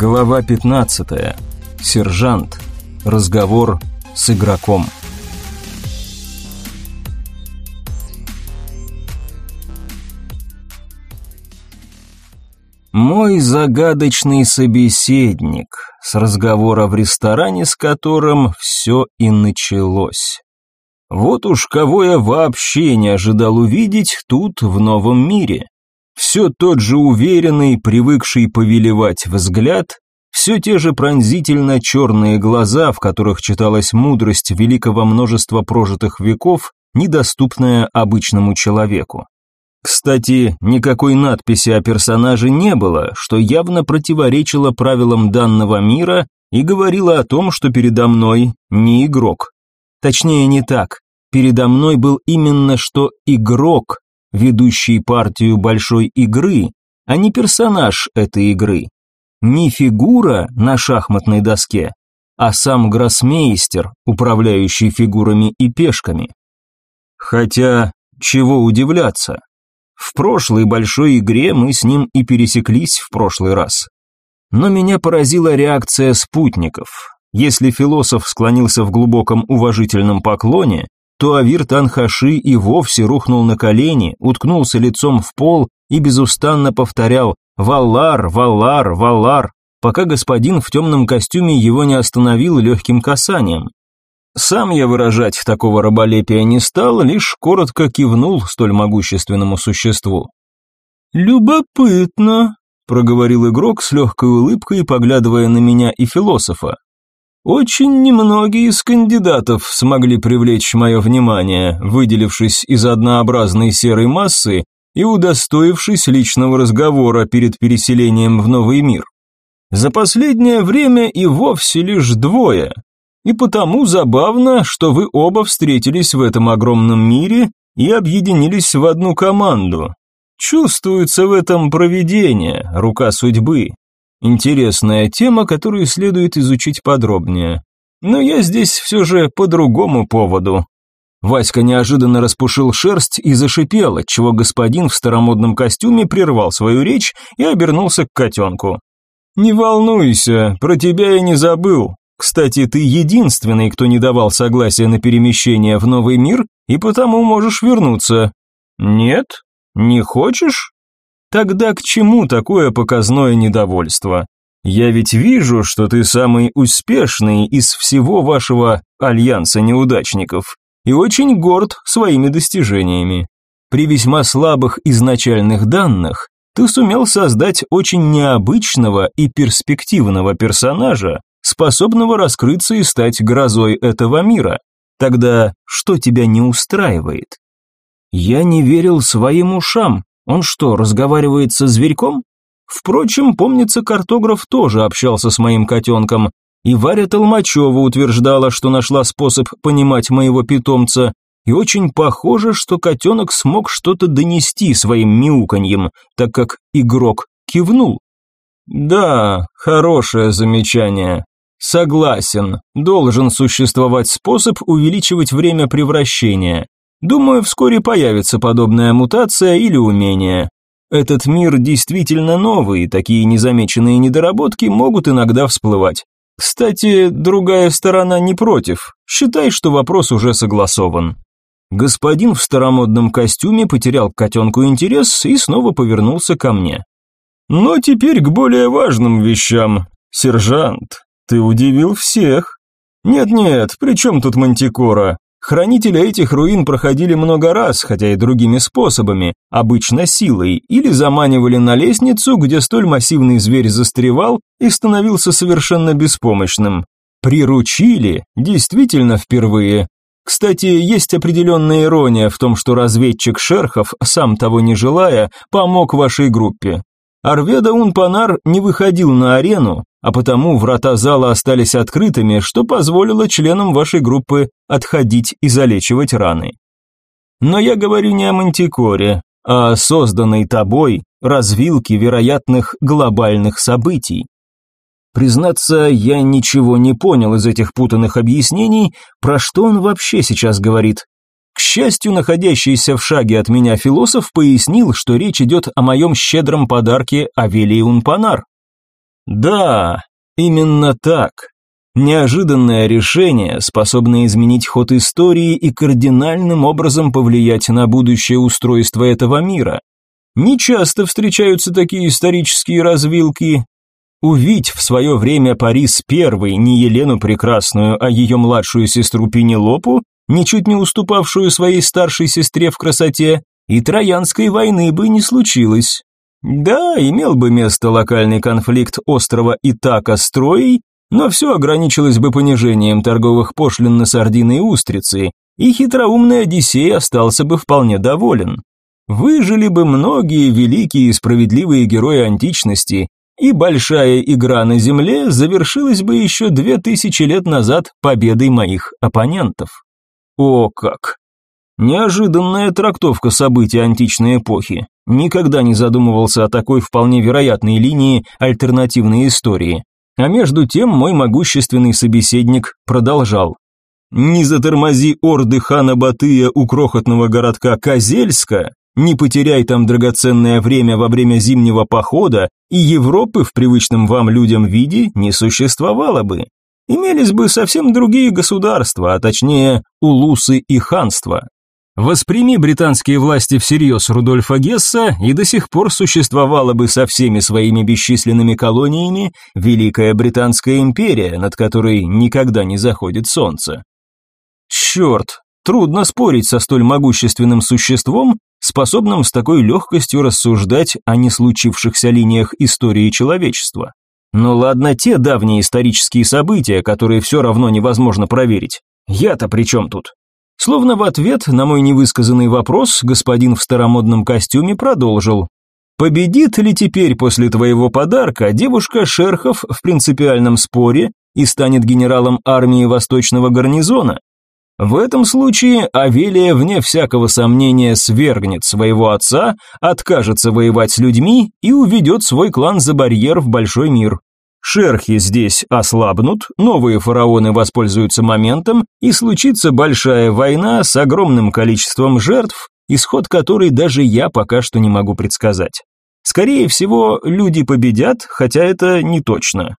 Глава 15. Сержант. Разговор с игроком. Мой загадочный собеседник, с разговора в ресторане, с которым все и началось. Вот уж кого я вообще не ожидал увидеть тут, в новом мире. Все тот же уверенный, привыкший повелевать взгляд, все те же пронзительно черные глаза, в которых читалась мудрость великого множества прожитых веков, недоступная обычному человеку. Кстати, никакой надписи о персонаже не было, что явно противоречило правилам данного мира и говорило о том, что передо мной не игрок. Точнее, не так. Передо мной был именно что игрок, ведущий партию большой игры, а не персонаж этой игры. Не фигура на шахматной доске, а сам гроссмейстер, управляющий фигурами и пешками. Хотя, чего удивляться? В прошлой большой игре мы с ним и пересеклись в прошлый раз. Но меня поразила реакция спутников. Если философ склонился в глубоком уважительном поклоне, то Авир Танхаши и вовсе рухнул на колени, уткнулся лицом в пол и безустанно повторял «Валлар, Валлар, Валлар», пока господин в темном костюме его не остановил легким касанием. Сам я выражать такого раболепия не стал, лишь коротко кивнул столь могущественному существу. «Любопытно», – проговорил игрок с легкой улыбкой, поглядывая на меня и философа. Очень немногие из кандидатов смогли привлечь мое внимание, выделившись из однообразной серой массы и удостоившись личного разговора перед переселением в новый мир. За последнее время и вовсе лишь двое. И потому забавно, что вы оба встретились в этом огромном мире и объединились в одну команду. Чувствуется в этом провидение, рука судьбы, Интересная тема, которую следует изучить подробнее. Но я здесь все же по другому поводу. Васька неожиданно распушил шерсть и зашипел, отчего господин в старомодном костюме прервал свою речь и обернулся к котенку. «Не волнуйся, про тебя я не забыл. Кстати, ты единственный, кто не давал согласия на перемещение в новый мир, и потому можешь вернуться». «Нет? Не хочешь?» Тогда к чему такое показное недовольство? Я ведь вижу, что ты самый успешный из всего вашего альянса неудачников и очень горд своими достижениями. При весьма слабых изначальных данных ты сумел создать очень необычного и перспективного персонажа, способного раскрыться и стать грозой этого мира. Тогда что тебя не устраивает? Я не верил своим ушам. Он что, разговаривает со зверьком? Впрочем, помнится, картограф тоже общался с моим котенком, и Варя Толмачева утверждала, что нашла способ понимать моего питомца, и очень похоже, что котенок смог что-то донести своим мяуканьем, так как игрок кивнул. Да, хорошее замечание. Согласен, должен существовать способ увеличивать время превращения. Думаю, вскоре появится подобная мутация или умение. Этот мир действительно новый, и такие незамеченные недоработки могут иногда всплывать. Кстати, другая сторона не против. Считай, что вопрос уже согласован. Господин в старомодном костюме потерял к котенку интерес и снова повернулся ко мне. Но теперь к более важным вещам. Сержант, ты удивил всех. Нет-нет, при чем тут мантикора? Хранители этих руин проходили много раз, хотя и другими способами, обычно силой, или заманивали на лестницу, где столь массивный зверь застревал и становился совершенно беспомощным. Приручили, действительно впервые. Кстати, есть определенная ирония в том, что разведчик Шерхов, сам того не желая, помог вашей группе. Арведа Унпанар не выходил на арену, а потому врата зала остались открытыми, что позволило членам вашей группы отходить и залечивать раны. Но я говорю не о мантикоре, а о созданной тобой развилке вероятных глобальных событий. Признаться, я ничего не понял из этих путанных объяснений, про что он вообще сейчас говорит. К счастью, находящийся в шаге от меня философ пояснил, что речь идет о моем щедром подарке Авелии Унпанар. Да, именно так. Неожиданное решение, способное изменить ход истории и кардинальным образом повлиять на будущее устройство этого мира. Нечасто встречаются такие исторические развилки. Увидь в свое время Парис первый не Елену Прекрасную, а ее младшую сестру Пенелопу, ничуть не уступавшую своей старшей сестре в красоте, и Троянской войны бы не случилось. Да, имел бы место локальный конфликт острова Итака с Троей, но все ограничилось бы понижением торговых пошлин на сардины и устрицы, и хитроумный Одиссей остался бы вполне доволен. Выжили бы многие великие и справедливые герои античности, и большая игра на земле завершилась бы еще две тысячи лет назад победой моих оппонентов. О как! Неожиданная трактовка событий античной эпохи. Никогда не задумывался о такой вполне вероятной линии альтернативной истории. А между тем мой могущественный собеседник продолжал. «Не затормози орды хана Батыя у крохотного городка Козельска, не потеряй там драгоценное время во время зимнего похода, и Европы в привычном вам людям виде не существовало бы. Имелись бы совсем другие государства, а точнее улусы и ханства. Восприми британские власти всерьез Рудольфа Гесса, и до сих пор существовала бы со всеми своими бесчисленными колониями Великая Британская империя, над которой никогда не заходит солнце. Черт, трудно спорить со столь могущественным существом, способным с такой легкостью рассуждать о не случившихся линиях истории человечества. Но ладно те давние исторические события, которые все равно невозможно проверить. Я-то при чем тут? Словно в ответ на мой невысказанный вопрос, господин в старомодном костюме продолжил. «Победит ли теперь после твоего подарка девушка Шерхов в принципиальном споре и станет генералом армии Восточного гарнизона? В этом случае Авелия, вне всякого сомнения, свергнет своего отца, откажется воевать с людьми и уведет свой клан за барьер в большой мир. Шерхи здесь ослабнут, новые фараоны воспользуются моментом, и случится большая война с огромным количеством жертв, исход которой даже я пока что не могу предсказать. Скорее всего, люди победят, хотя это не точно.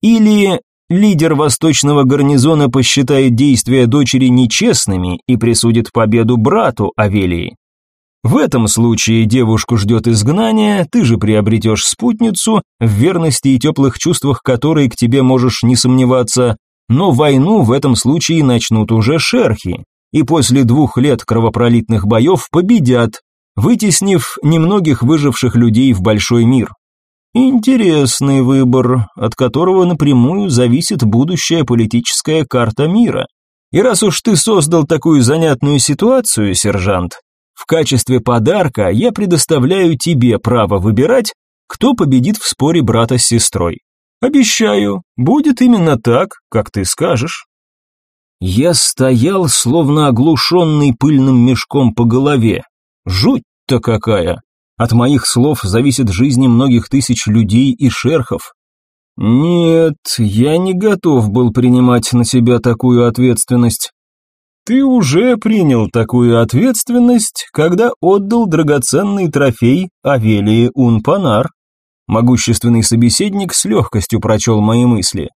Или лидер восточного гарнизона посчитает действия дочери нечестными и присудит победу брату Авелии. В этом случае девушку ждет изгнание, ты же приобретешь спутницу, в верности и теплых чувствах которой к тебе можешь не сомневаться, но войну в этом случае начнут уже шерхи, и после двух лет кровопролитных боев победят, вытеснив немногих выживших людей в большой мир. Интересный выбор, от которого напрямую зависит будущая политическая карта мира. И раз уж ты создал такую занятную ситуацию, сержант, в качестве подарка я предоставляю тебе право выбирать, кто победит в споре брата с сестрой. Обещаю, будет именно так, как ты скажешь. Я стоял, словно оглушенный пыльным мешком по голове. Жуть-то какая! От моих слов зависит жизни многих тысяч людей и шерхов. Нет, я не готов был принимать на себя такую ответственность. Ты уже принял такую ответственность, когда отдал драгоценный трофей Авелии Унпанар. Могущественный собеседник с легкостью прочел мои мысли.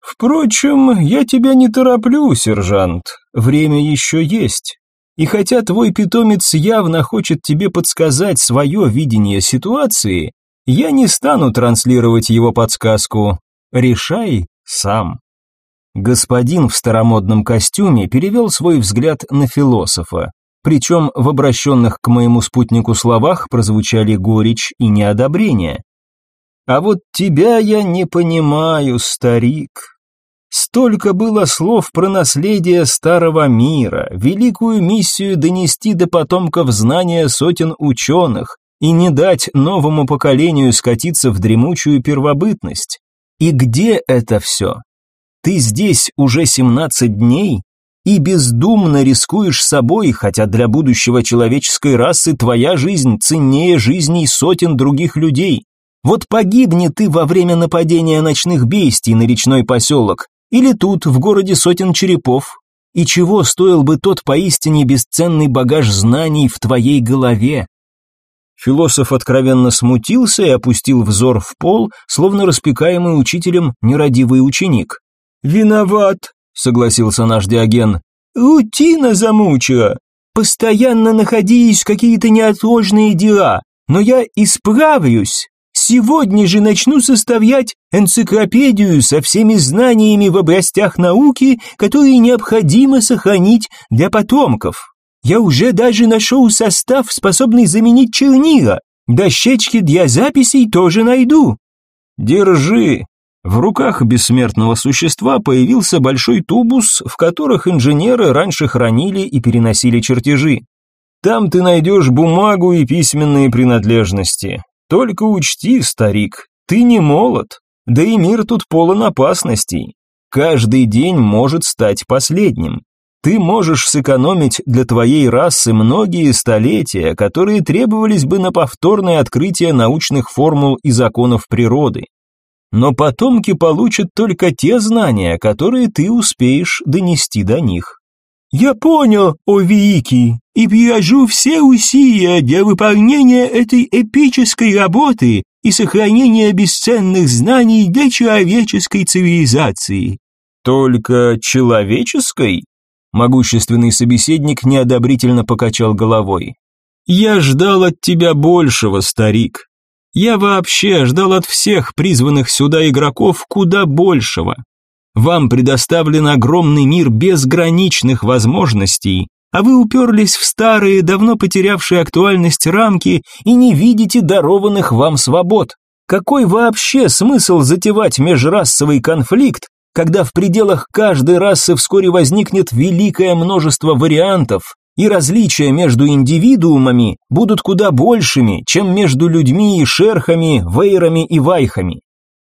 Впрочем, я тебя не тороплю, сержант, время еще есть. И хотя твой питомец явно хочет тебе подсказать свое видение ситуации, я не стану транслировать его подсказку. Решай сам. Господин в старомодном костюме перевел свой взгляд на философа, причем в обращенных к моему спутнику словах прозвучали горечь и неодобрение. «А вот тебя я не понимаю, старик. Столько было слов про наследие старого мира, великую миссию донести до потомков знания сотен ученых и не дать новому поколению скатиться в дремучую первобытность. И где это все? Ты здесь уже 17 дней и бездумно рискуешь собой, хотя для будущего человеческой расы твоя жизнь ценнее жизней сотен других людей. Вот погибни ты во время нападения ночных бестий на речной поселок, или тут, в городе сотен черепов. И чего стоил бы тот поистине бесценный багаж знаний в твоей голове? Философ откровенно смутился и опустил взор в пол, словно распекаемый учителем нерадивый ученик. «Виноват», — согласился наш Диоген. «Рутина замучила. Постоянно находились какие-то неотложные дела, но я исправлюсь. Сегодня же начну составлять энциклопедию со всеми знаниями в областях науки, которые необходимо сохранить для потомков. Я уже даже нашел состав, способный заменить чернила. Дощечки для записей тоже найду. Держи. В руках бессмертного существа появился большой тубус, в которых инженеры раньше хранили и переносили чертежи. Там ты найдешь бумагу и письменные принадлежности. Только учти, старик, ты не молод, да и мир тут полон опасностей. Каждый день может стать последним. Ты можешь сэкономить для твоей расы многие столетия, которые требовались бы на повторное открытие научных формул и законов природы. Но потомки получат только те знания, которые ты успеешь донести до них. Я понял, о великий, и приложу все усилия для выполнения этой эпической работы и сохранения бесценных знаний для человеческой цивилизации. Только человеческой? Могущественный собеседник неодобрительно покачал головой. «Я ждал от тебя большего, старик. Я вообще ждал от всех призванных сюда игроков куда большего. Вам предоставлен огромный мир безграничных возможностей, а вы уперлись в старые, давно потерявшие актуальность рамки и не видите дарованных вам свобод. Какой вообще смысл затевать межрасовый конфликт, когда в пределах каждой расы вскоре возникнет великое множество вариантов, и различия между индивидуумами будут куда большими, чем между людьми и шерхами, вейрами и вайхами.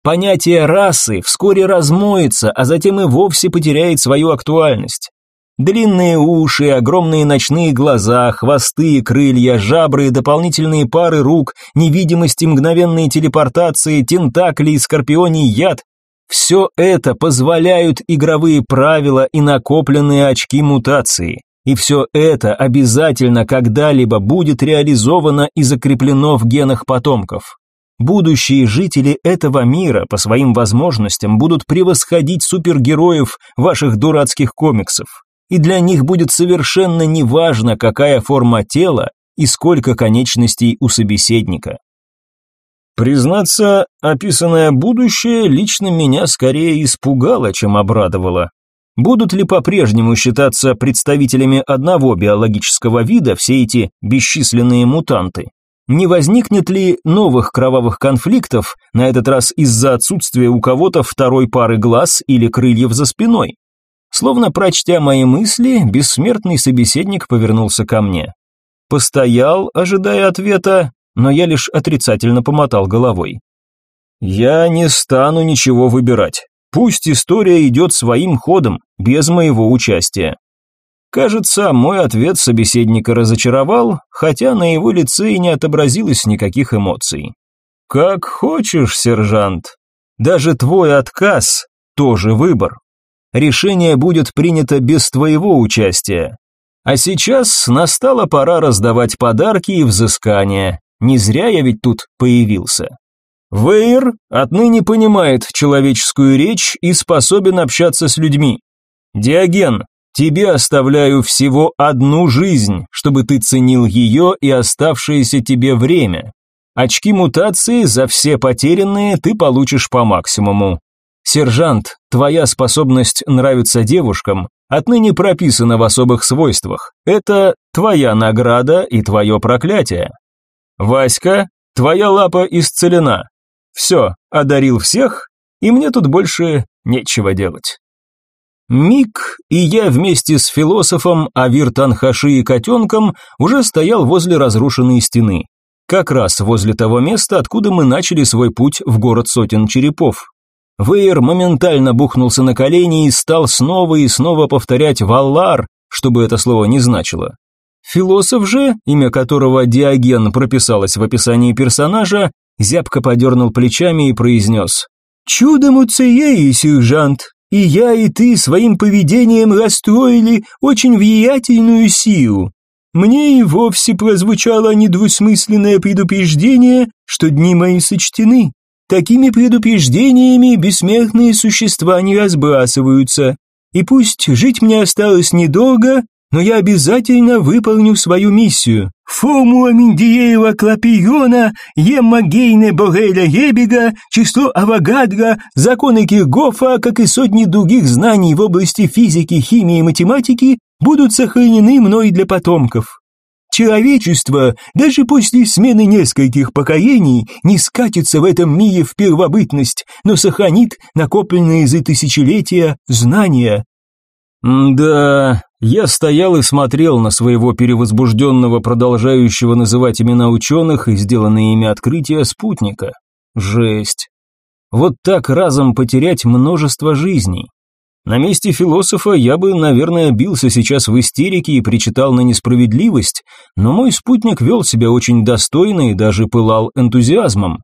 Понятие расы вскоре размоется, а затем и вовсе потеряет свою актуальность. Длинные уши, огромные ночные глаза, хвосты, крылья, жабры, дополнительные пары рук, невидимость и мгновенные телепортации, тентакли и скорпионий яд все это позволяют игровые правила и накопленные очки мутации. И все это обязательно когда-либо будет реализовано и закреплено в генах потомков. Будущие жители этого мира по своим возможностям будут превосходить супергероев ваших дурацких комиксов. И для них будет совершенно неважно, какая форма тела и сколько конечностей у собеседника. Признаться, описанное будущее лично меня скорее испугало, чем обрадовало. Будут ли по-прежнему считаться представителями одного биологического вида все эти бесчисленные мутанты? Не возникнет ли новых кровавых конфликтов, на этот раз из-за отсутствия у кого-то второй пары глаз или крыльев за спиной? Словно прочтя мои мысли, бессмертный собеседник повернулся ко мне. Постоял, ожидая ответа, но я лишь отрицательно помотал головой. «Я не стану ничего выбирать. Пусть история идет своим ходом, без моего участия». Кажется, мой ответ собеседника разочаровал, хотя на его лице и не отобразилось никаких эмоций. «Как хочешь, сержант. Даже твой отказ – тоже выбор. Решение будет принято без твоего участия. А сейчас настала пора раздавать подарки и взыскания. Не зря я ведь тут появился. Вейер отныне понимает человеческую речь и способен общаться с людьми. Диоген, тебе оставляю всего одну жизнь, чтобы ты ценил ее и оставшееся тебе время. Очки мутации за все потерянные ты получишь по максимуму. Сержант, твоя способность нравиться девушкам отныне прописана в особых свойствах. Это твоя награда и твое проклятие. «Васька, твоя лапа исцелена. Все, одарил всех, и мне тут больше нечего делать». Миг, и я вместе с философом Авир Танхаши и котенком уже стоял возле разрушенной стены. Как раз возле того места, откуда мы начали свой путь в город сотен черепов. Вейер моментально бухнулся на колени и стал снова и снова повторять «Валлар», чтобы это слово не значило. Философ же, имя которого Диоген прописалось в описании персонажа, зябко подернул плечами и произнес «Чудом уцеей, сержант, и я, и ты своим поведением расстроили очень влиятельную силу. мне и вовсе прозвучало недвусмысленное предупреждение, что дни мои сочтены. Такими предупреждениями бессмертные существа не разбрасываются. И пусть жить мне осталось недолго, но я обязательно выполню свою миссию. Формула Менделеева Клапиона, Емма Гейне Бореля Ебега, число Авогадро, законы Киргофа, как и сотни других знаний в области физики, химии и математики будут сохранены мной для потомков. Человечество, даже после смены нескольких поколений, не скатится в этом мире в первобытность, но сохранит накопленные за тысячелетия знания. Да, я стоял и смотрел на своего перевозбужденного, продолжающего называть имена ученых и сделанные ими открытия спутника. Жесть. Вот так разом потерять множество жизней. На месте философа я бы, наверное, бился сейчас в истерике и причитал на несправедливость, но мой спутник вел себя очень достойно и даже пылал энтузиазмом.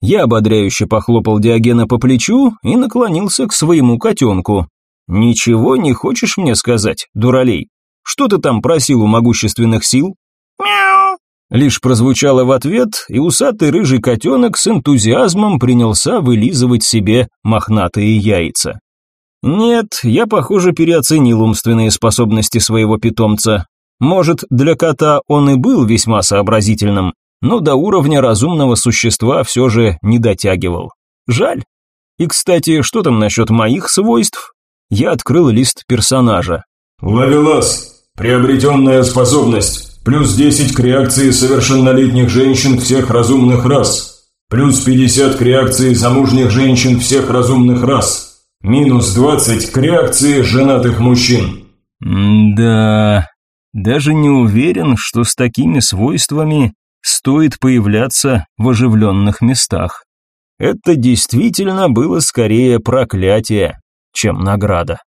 Я ободряюще похлопал Диогена по плечу и наклонился к своему котенку. «Ничего не хочешь мне сказать, дуралей? Что ты там просил у могущественных сил?» «Мяу!» Лишь прозвучало в ответ, и усатый рыжий котенок с энтузиазмом принялся вылизывать себе мохнатые яйца. Нет, я, похоже, переоценил умственные способности своего питомца. Может, для кота он и был весьма сообразительным, но до уровня разумного существа все же не дотягивал. Жаль. И, кстати, что там насчет моих свойств? Я открыл лист персонажа. Лавелас. Приобретенная способность. Плюс 10 к реакции совершеннолетних женщин всех разумных рас. Плюс 50 к реакции замужних женщин всех разумных рас. Минус 20 к реакции женатых мужчин. да, даже не уверен, что с такими свойствами стоит появляться в оживленных местах. Это действительно было скорее проклятие, чем награда.